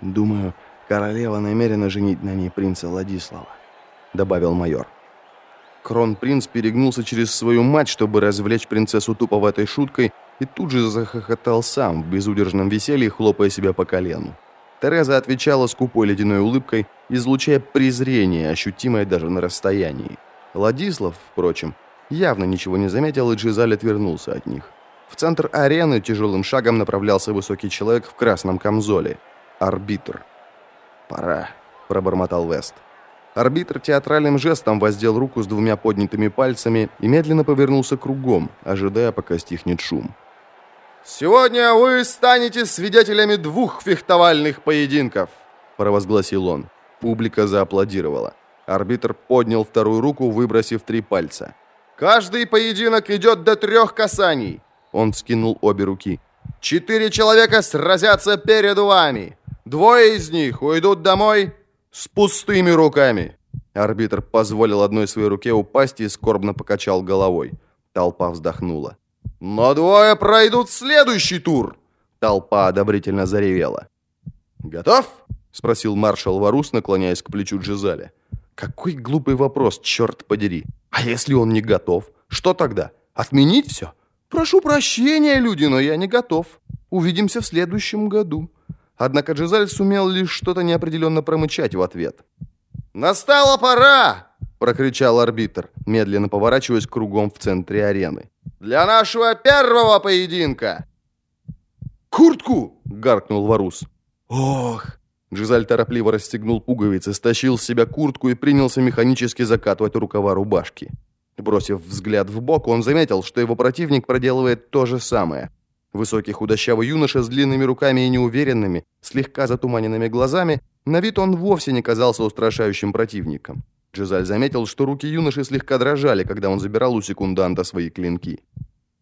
Думаю, королева намерена женить на ней принца Владислава», — добавил майор. Кронпринц перегнулся через свою мать, чтобы развлечь принцессу Туповатой шуткой, и тут же захохотал сам, в безудержном веселье, хлопая себя по колену. Тереза отвечала скупой ледяной улыбкой, излучая презрение, ощутимое даже на расстоянии. Владислав, впрочем, явно ничего не заметил, и Джизаль отвернулся от них. В центр арены тяжелым шагом направлялся высокий человек в красном камзоле. Арбитр. «Пора», — пробормотал Вест. Арбитр театральным жестом воздел руку с двумя поднятыми пальцами и медленно повернулся кругом, ожидая, пока стихнет шум. «Сегодня вы станете свидетелями двух фехтовальных поединков», – провозгласил он. Публика зааплодировала. Арбитр поднял вторую руку, выбросив три пальца. «Каждый поединок идет до трех касаний!» Он вскинул обе руки. «Четыре человека сразятся перед вами. Двое из них уйдут домой с пустыми руками!» Арбитр позволил одной своей руке упасть и скорбно покачал головой. Толпа вздохнула. «Но двое пройдут следующий тур!» Толпа одобрительно заревела. «Готов?» — спросил маршал Варус, наклоняясь к плечу Джизаля. «Какой глупый вопрос, черт подери! А если он не готов? Что тогда? Отменить все? Прошу прощения, люди, но я не готов. Увидимся в следующем году». Однако Джизаль сумел лишь что-то неопределенно промычать в ответ. «Настала пора!» – прокричал арбитр, медленно поворачиваясь кругом в центре арены. «Для нашего первого поединка!» «Куртку!» – гаркнул Варус. «Ох!» Джизаль торопливо расстегнул пуговицы, стащил с себя куртку и принялся механически закатывать рукава рубашки. Бросив взгляд в бок, он заметил, что его противник проделывает то же самое. Высокий худощавый юноша с длинными руками и неуверенными, слегка затуманенными глазами, на вид он вовсе не казался устрашающим противником. Джизаль заметил, что руки юноши слегка дрожали, когда он забирал у секунданта свои клинки.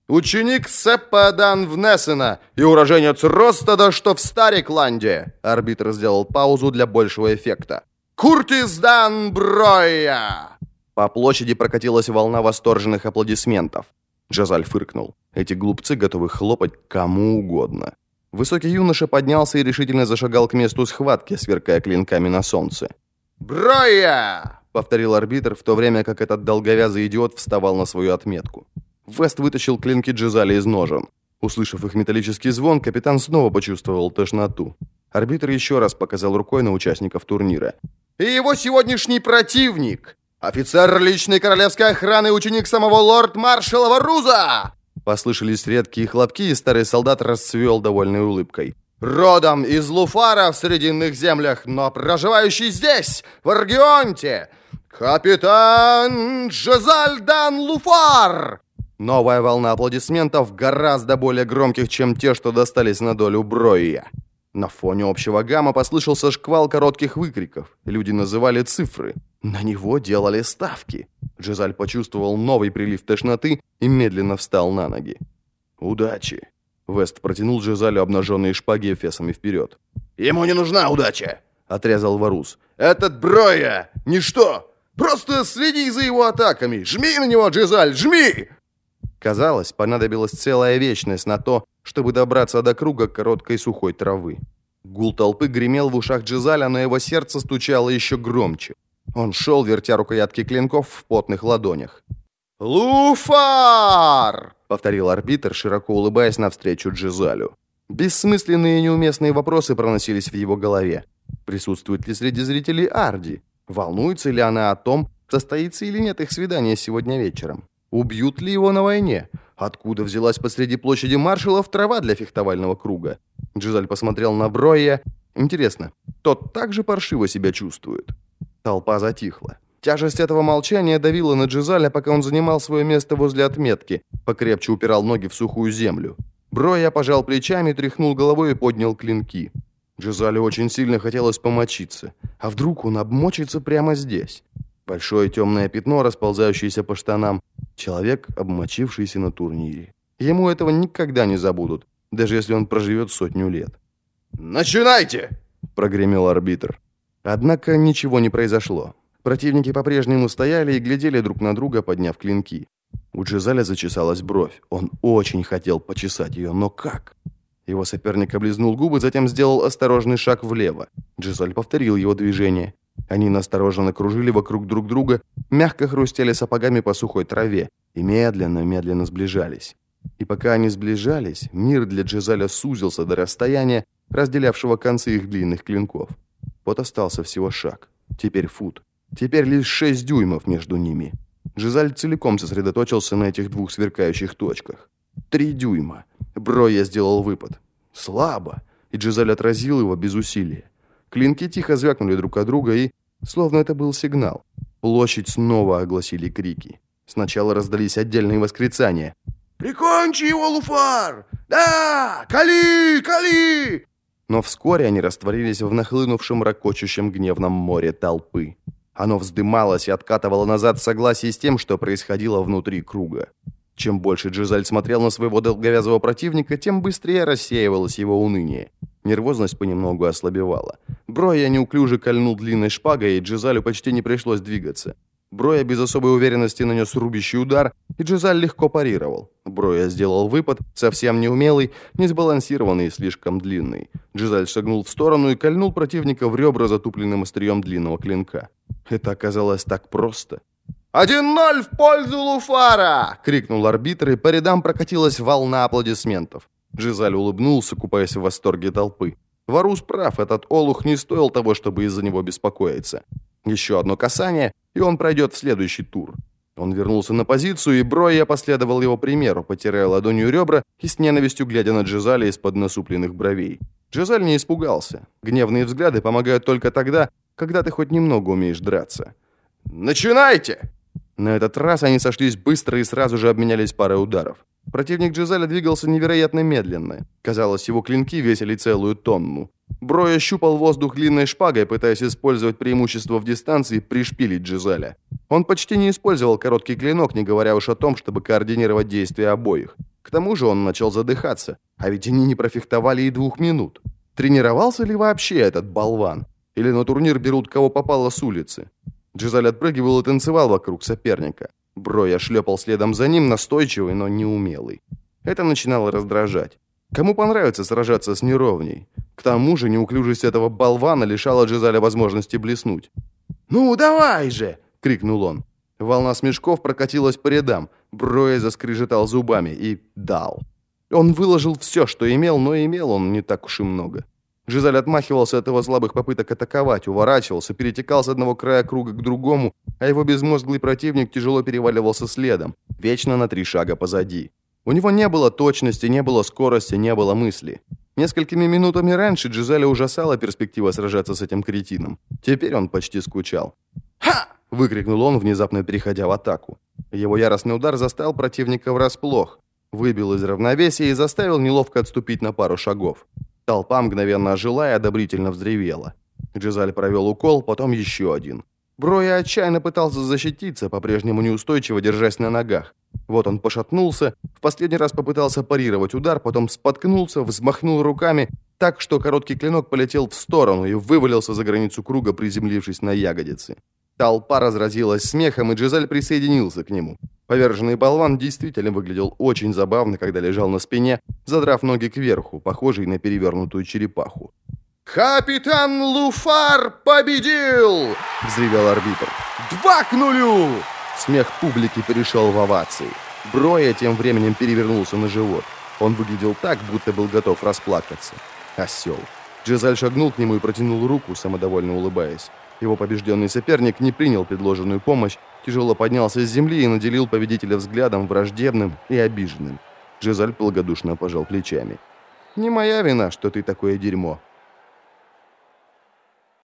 «Ученик Сеппа Дан Внесена и уроженец Ростада, что в Старикланде!» Арбитр сделал паузу для большего эффекта. «Куртис Дан Броя!» По площади прокатилась волна восторженных аплодисментов. Джазаль фыркнул. Эти глупцы готовы хлопать кому угодно. Высокий юноша поднялся и решительно зашагал к месту схватки, сверкая клинками на солнце. «Броя!» — повторил арбитр, в то время как этот долговязый идиот вставал на свою отметку. Вест вытащил клинки Джизали из ножен. Услышав их металлический звон, капитан снова почувствовал тошноту. Арбитр еще раз показал рукой на участников турнира. «И его сегодняшний противник «Офицер личной королевской охраны, ученик самого лорд-маршала Варуза!» Послышались редкие хлопки, и старый солдат расцвел довольной улыбкой. «Родом из Луфара в Срединных землях, но проживающий здесь, в Аргионте, капитан Джезальдан Луфар!» Новая волна аплодисментов, гораздо более громких, чем те, что достались на долю Броя. На фоне общего гамма послышался шквал коротких выкриков. Люди называли цифры. На него делали ставки. Джизаль почувствовал новый прилив тошноты и медленно встал на ноги. «Удачи!» Вест протянул Джизалю обнаженные шпаги эфесами вперед. «Ему не нужна удача!» — отрезал Варус. «Этот Броя! Ничто! Просто следи за его атаками! Жми на него, Джизаль, жми!» Казалось, понадобилась целая вечность на то, чтобы добраться до круга короткой сухой травы. Гул толпы гремел в ушах Джизаля, но его сердце стучало еще громче. Он шел, вертя рукоятки клинков в потных ладонях. «Луфар!» — повторил арбитр, широко улыбаясь навстречу Джизалю. Бессмысленные и неуместные вопросы проносились в его голове. Присутствует ли среди зрителей Арди? Волнуется ли она о том, состоится или нет их свидание сегодня вечером? Убьют ли его на войне? Откуда взялась посреди площади маршалов трава для фехтовального круга? Джизаль посмотрел на Броя. Интересно, тот также паршиво себя чувствует? Толпа затихла. Тяжесть этого молчания давила на Джизаля, пока он занимал свое место возле отметки, покрепче упирал ноги в сухую землю. Броя пожал плечами, тряхнул головой и поднял клинки. Джизалю очень сильно хотелось помочиться. А вдруг он обмочится прямо здесь? Большое темное пятно, расползающееся по штанам. Человек, обмочившийся на турнире. Ему этого никогда не забудут, даже если он проживет сотню лет. «Начинайте!» – прогремел арбитр. Однако ничего не произошло. Противники по-прежнему стояли и глядели друг на друга, подняв клинки. У Джизаля зачесалась бровь. Он очень хотел почесать ее, но как? Его соперник облизнул губы, затем сделал осторожный шаг влево. Джизаль повторил его движение. Они настороженно кружили вокруг друг друга, мягко хрустели сапогами по сухой траве и медленно-медленно сближались. И пока они сближались, мир для Джизаля сузился до расстояния, разделявшего концы их длинных клинков. Вот остался всего шаг. Теперь фут. Теперь лишь шесть дюймов между ними. Джизаль целиком сосредоточился на этих двух сверкающих точках. Три дюйма. Броя сделал выпад. Слабо. И Джизаль отразил его без усилия. Клинки тихо звякнули друг от друга и... Словно это был сигнал. Площадь снова огласили крики. Сначала раздались отдельные восклицания. «Прикончи его, Луфар! Да! Кали! Кали!» Но вскоре они растворились в нахлынувшем ракочущем гневном море толпы. Оно вздымалось и откатывало назад в согласии с тем, что происходило внутри круга. Чем больше Джизаль смотрел на своего долговязого противника, тем быстрее рассеивалось его уныние. Нервозность понемногу ослабевала. Броя неуклюже кольнул длинной шпагой, и Джизалю почти не пришлось двигаться. Броя без особой уверенности нанес рубящий удар, и Джизаль легко парировал. Броя сделал выпад, совсем неумелый, несбалансированный и слишком длинный. Джизаль шагнул в сторону и кольнул противника в ребра затупленным острием длинного клинка. Это оказалось так просто. «Один ноль в пользу Луфара!» — крикнул арбитр, и по рядам прокатилась волна аплодисментов. Джизаль улыбнулся, купаясь в восторге толпы. Варус прав, этот олух не стоил того, чтобы из-за него беспокоиться. Еще одно касание, и он пройдет в следующий тур. Он вернулся на позицию, и Броя последовал его примеру, потирая ладонью ребра и с ненавистью глядя на Джизаля из-под насупленных бровей. Джизаль не испугался. Гневные взгляды помогают только тогда, когда ты хоть немного умеешь драться. «Начинайте!» На этот раз они сошлись быстро и сразу же обменялись парой ударов. Противник Джизеля двигался невероятно медленно. Казалось, его клинки весили целую тонну. Броя щупал воздух длинной шпагой, пытаясь использовать преимущество в дистанции пришпилить Джизеля. Он почти не использовал короткий клинок, не говоря уж о том, чтобы координировать действия обоих. К тому же он начал задыхаться, а ведь они не профехтовали и двух минут. Тренировался ли вообще этот болван? Или на турнир берут кого попало с улицы? Джизаль отпрыгивал и танцевал вокруг соперника. Броя шлепал следом за ним, настойчивый, но неумелый. Это начинало раздражать. Кому понравится сражаться с неровней? К тому же неуклюжесть этого болвана лишала Джизаля возможности блеснуть. «Ну, давай же!» — крикнул он. Волна смешков прокатилась по рядам. Броя заскрежетал зубами и дал. Он выложил все, что имел, но имел он не так уж и много. Жизаль отмахивался от его слабых попыток атаковать, уворачивался, перетекал с одного края круга к другому, а его безмозглый противник тяжело переваливался следом, вечно на три шага позади. У него не было точности, не было скорости, не было мысли. Несколькими минутами раньше Джизеля ужасала перспектива сражаться с этим кретином. Теперь он почти скучал. «Ха!» — выкрикнул он, внезапно переходя в атаку. Его яростный удар застал противника врасплох, выбил из равновесия и заставил неловко отступить на пару шагов. Толпа мгновенно ожила и одобрительно взревела. Джизаль провел укол, потом еще один. Броя отчаянно пытался защититься, по-прежнему неустойчиво держась на ногах. Вот он пошатнулся, в последний раз попытался парировать удар, потом споткнулся, взмахнул руками, так что короткий клинок полетел в сторону и вывалился за границу круга, приземлившись на ягодицы. Толпа разразилась смехом, и Джизаль присоединился к нему. Поверженный болван действительно выглядел очень забавно, когда лежал на спине, задрав ноги кверху, похожий на перевернутую черепаху. «Капитан Луфар победил!» — взревел арбитр. «Два к нулю!» Смех публики перешел в овации. Броя тем временем перевернулся на живот. Он выглядел так, будто был готов расплакаться. Осел. Джезаль шагнул к нему и протянул руку, самодовольно улыбаясь. Его побежденный соперник не принял предложенную помощь, тяжело поднялся с земли и наделил победителя взглядом враждебным и обиженным. Жизаль благодушно пожал плечами. «Не моя вина, что ты такое дерьмо»,